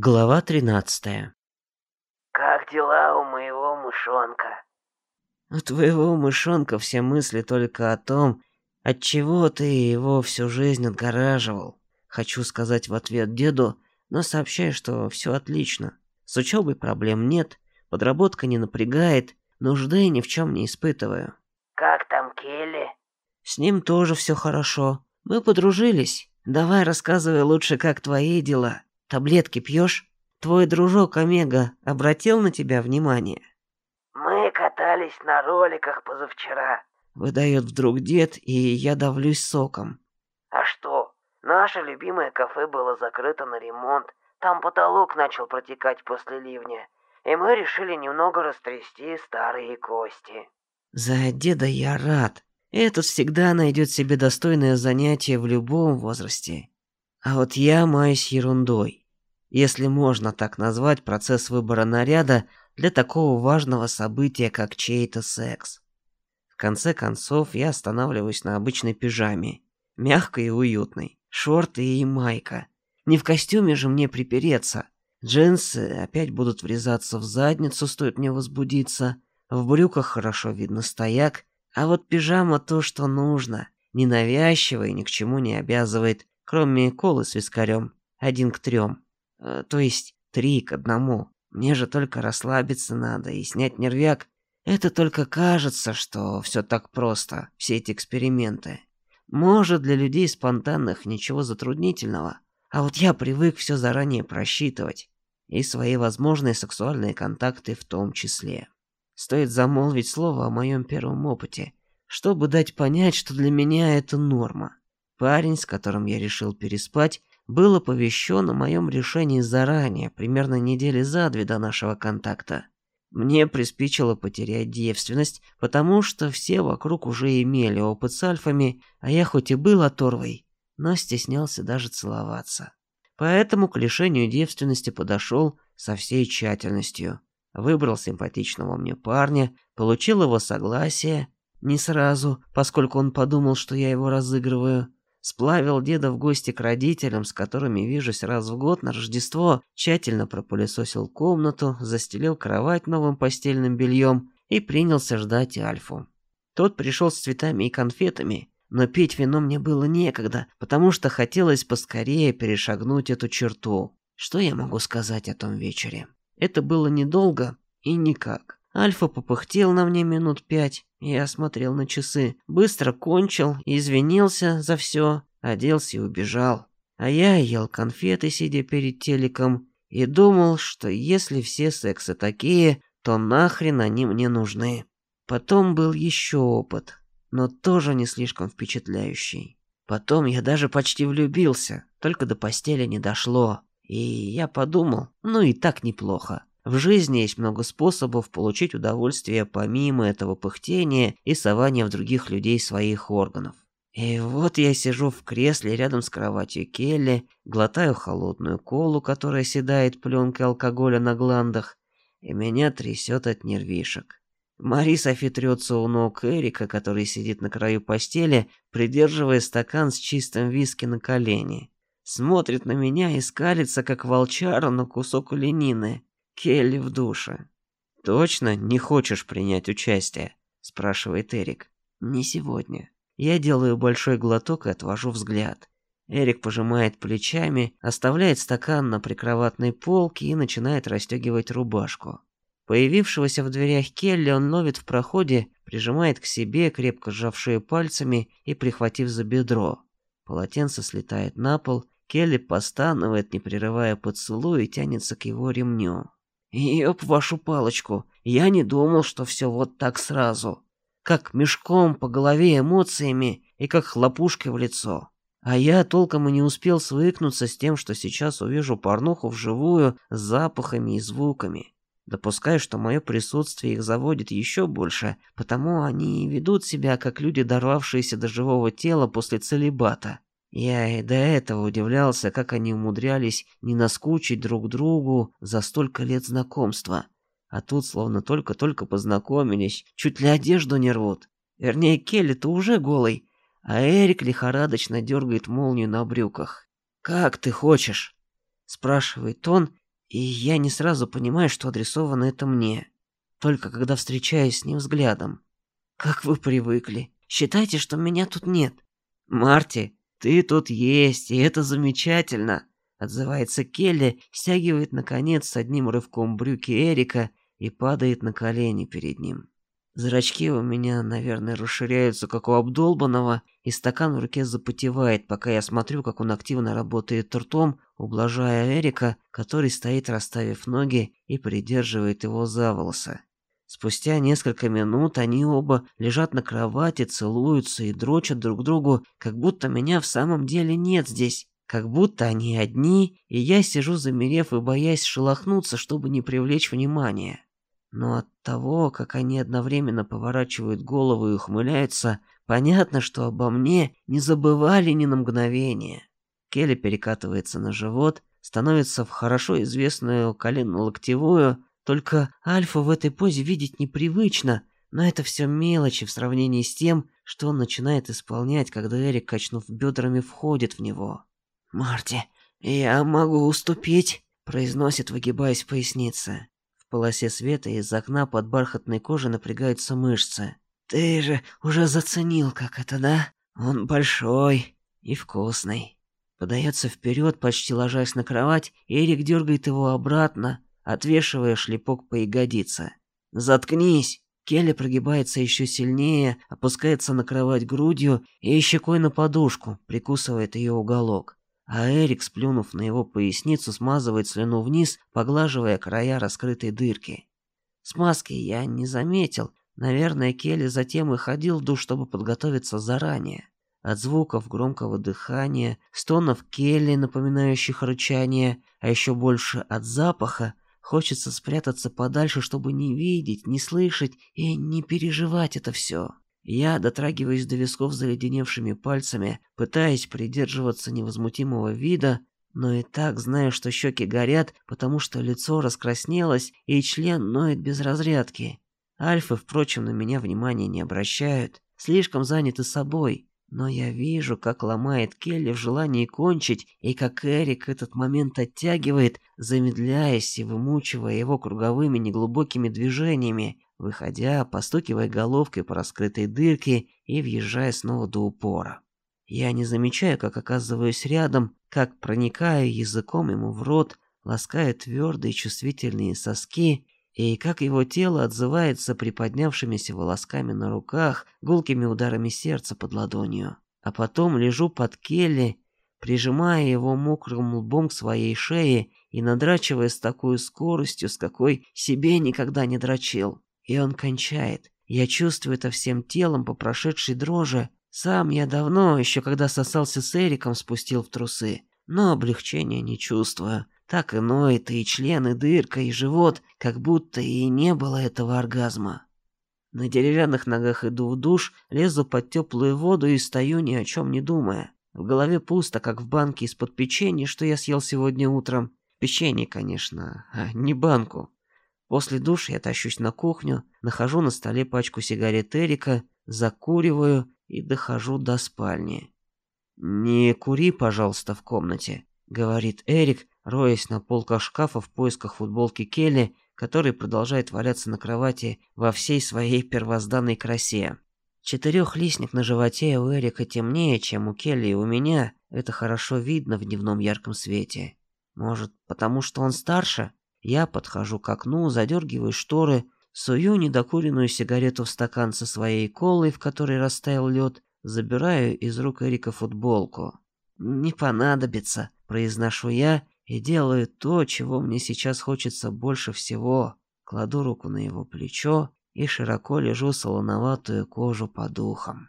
Глава 13 «Как дела у моего мышонка?» «У твоего мышонка все мысли только о том, от чего ты его всю жизнь отгораживал. Хочу сказать в ответ деду, но сообщаю, что все отлично. С учебой проблем нет, подработка не напрягает, нужды ни в чем не испытываю». «Как там Келли?» «С ним тоже все хорошо. Мы подружились. Давай рассказывай лучше, как твои дела». Таблетки пьешь? Твой дружок Омега обратил на тебя внимание? Мы катались на роликах позавчера. Выдает вдруг дед, и я давлюсь соком. А что? Наше любимое кафе было закрыто на ремонт. Там потолок начал протекать после ливня. И мы решили немного растрясти старые кости. За деда я рад. Этот всегда найдет себе достойное занятие в любом возрасте. А вот я маюсь ерундой, если можно так назвать процесс выбора наряда для такого важного события, как чей-то секс. В конце концов, я останавливаюсь на обычной пижаме, мягкой и уютной, шорты и майка. Не в костюме же мне припереться. Джинсы опять будут врезаться в задницу, стоит мне возбудиться. В брюках хорошо видно стояк, а вот пижама то, что нужно. Ненавязчиво и ни к чему не обязывает кроме колы с вискарем, один к трем. Э, то есть три к одному. Мне же только расслабиться надо и снять нервяк. Это только кажется, что все так просто, все эти эксперименты. Может, для людей спонтанных ничего затруднительного. А вот я привык все заранее просчитывать. И свои возможные сексуальные контакты в том числе. Стоит замолвить слово о моем первом опыте, чтобы дать понять, что для меня это норма. Парень, с которым я решил переспать, был оповещен о моем решении заранее, примерно недели за две до нашего контакта. Мне приспичило потерять девственность, потому что все вокруг уже имели опыт с альфами, а я хоть и был оторвой, но стеснялся даже целоваться. Поэтому к лишению девственности подошел со всей тщательностью. Выбрал симпатичного мне парня, получил его согласие, не сразу, поскольку он подумал, что я его разыгрываю, Сплавил деда в гости к родителям, с которыми вижусь раз в год на Рождество, тщательно пропылесосил комнату, застелил кровать новым постельным бельем и принялся ждать Альфу. Тот пришел с цветами и конфетами, но пить вино мне было некогда, потому что хотелось поскорее перешагнуть эту черту. Что я могу сказать о том вечере? Это было недолго и никак. Альфа попыхтел на мне минут пять, я смотрел на часы, быстро кончил, извинился за все, оделся и убежал. А я ел конфеты, сидя перед телеком, и думал, что если все сексы такие, то нахрен они мне нужны. Потом был еще опыт, но тоже не слишком впечатляющий. Потом я даже почти влюбился, только до постели не дошло. И я подумал, ну и так неплохо. В жизни есть много способов получить удовольствие помимо этого пыхтения и сования в других людей своих органов. И вот я сижу в кресле рядом с кроватью Келли, глотаю холодную колу, которая седает пленкой алкоголя на гландах, и меня трясет от нервишек. Мариса трется у ног Эрика, который сидит на краю постели, придерживая стакан с чистым виски на колени. Смотрит на меня и скалится, как волчара на кусок оленины. Келли в душе. «Точно не хочешь принять участие?» – спрашивает Эрик. «Не сегодня». Я делаю большой глоток и отвожу взгляд. Эрик пожимает плечами, оставляет стакан на прикроватной полке и начинает расстегивать рубашку. Появившегося в дверях Келли он ловит в проходе, прижимает к себе, крепко сжав шею пальцами и прихватив за бедро. Полотенце слетает на пол, Келли постанывает, не прерывая поцелуй, и тянется к его ремню. Ёб вашу палочку, я не думал, что все вот так сразу. Как мешком по голове эмоциями и как хлопушкой в лицо. А я толком и не успел свыкнуться с тем, что сейчас увижу порнуху вживую с запахами и звуками. Допускаю, что мое присутствие их заводит еще больше, потому они ведут себя как люди, дорвавшиеся до живого тела после целебата. Я и до этого удивлялся, как они умудрялись не наскучить друг другу за столько лет знакомства. А тут словно только-только познакомились, чуть ли одежду не рвут. Вернее, Келли-то уже голый, а Эрик лихорадочно дергает молнию на брюках. «Как ты хочешь?» – спрашивает он, И я не сразу понимаю, что адресовано это мне. Только когда встречаюсь с ним взглядом. Как вы привыкли. Считайте, что меня тут нет. Марти, ты тут есть, и это замечательно. Отзывается Келли, стягивает наконец с одним рывком брюки Эрика и падает на колени перед ним. Зрачки у меня, наверное, расширяются, как у обдолбанного, и стакан в руке запотевает, пока я смотрю, как он активно работает ртом, ублажая Эрика, который стоит, расставив ноги, и придерживает его за волосы. Спустя несколько минут они оба лежат на кровати, целуются и дрочат друг другу, как будто меня в самом деле нет здесь. Как будто они одни, и я сижу замерев и боясь шелохнуться, чтобы не привлечь внимания. Но от того, как они одновременно поворачивают голову и ухмыляются, понятно, что обо мне не забывали ни на мгновение. Келли перекатывается на живот, становится в хорошо известную колено-локтевую, только Альфа в этой позе видеть непривычно, но это все мелочи в сравнении с тем, что он начинает исполнять, когда Эрик, качнув бедрами, входит в него. «Марти, я могу уступить», — произносит, выгибаясь в пояснице полосе света из окна под бархатной кожей напрягаются мышцы. «Ты же уже заценил, как это, да? Он большой и вкусный». Подается вперед, почти ложась на кровать, Эрик дергает его обратно, отвешивая шлепок по ягодице. «Заткнись!» Келли прогибается еще сильнее, опускается на кровать грудью и щекой на подушку, прикусывает ее уголок а Эрик, сплюнув на его поясницу, смазывает слюну вниз, поглаживая края раскрытой дырки. Смазки я не заметил. Наверное, Келли затем и ходил в душ, чтобы подготовиться заранее. От звуков громкого дыхания, стонов Келли, напоминающих рычание, а еще больше от запаха, хочется спрятаться подальше, чтобы не видеть, не слышать и не переживать это все. Я дотрагиваюсь до висков заледеневшими пальцами, пытаясь придерживаться невозмутимого вида, но и так знаю, что щеки горят, потому что лицо раскраснелось и член ноет без разрядки. Альфы, впрочем, на меня внимания не обращают, слишком заняты собой. Но я вижу, как ломает Келли в желании кончить, и как Эрик этот момент оттягивает, замедляясь и вымучивая его круговыми неглубокими движениями, выходя, постукивая головкой по раскрытой дырке и въезжая снова до упора. Я не замечаю, как оказываюсь рядом, как проникаю языком ему в рот, лаская твердые чувствительные соски, и как его тело отзывается приподнявшимися волосками на руках, гулкими ударами сердца под ладонью. А потом лежу под Келли, прижимая его мокрым лбом к своей шее и надрачивая с такой скоростью, с какой себе никогда не дрочил. И он кончает. Я чувствую это всем телом по прошедшей дрожи. Сам я давно, еще когда сосался с Эриком, спустил в трусы. Но облегчения не чувствую. Так и ноет и член, и дырка, и живот, как будто и не было этого оргазма. На деревянных ногах иду в душ, лезу под теплую воду и стою ни о чем не думая. В голове пусто, как в банке из-под печенья, что я съел сегодня утром. Печенье, конечно, а не банку. После душа я тащусь на кухню, нахожу на столе пачку сигарет Эрика, закуриваю и дохожу до спальни. «Не кури, пожалуйста, в комнате», — говорит Эрик, роясь на полках шкафа в поисках футболки Келли, который продолжает валяться на кровати во всей своей первозданной красе. Четырехлистник на животе у Эрика темнее, чем у Келли и у меня, это хорошо видно в дневном ярком свете. Может, потому что он старше? Я подхожу к окну, задергиваю шторы, сую недокуренную сигарету в стакан со своей колой, в которой растаял лед, забираю из рук Эрика футболку. «Не понадобится», — произношу я и делаю то, чего мне сейчас хочется больше всего. Кладу руку на его плечо и широко лежу солоноватую кожу под ухом.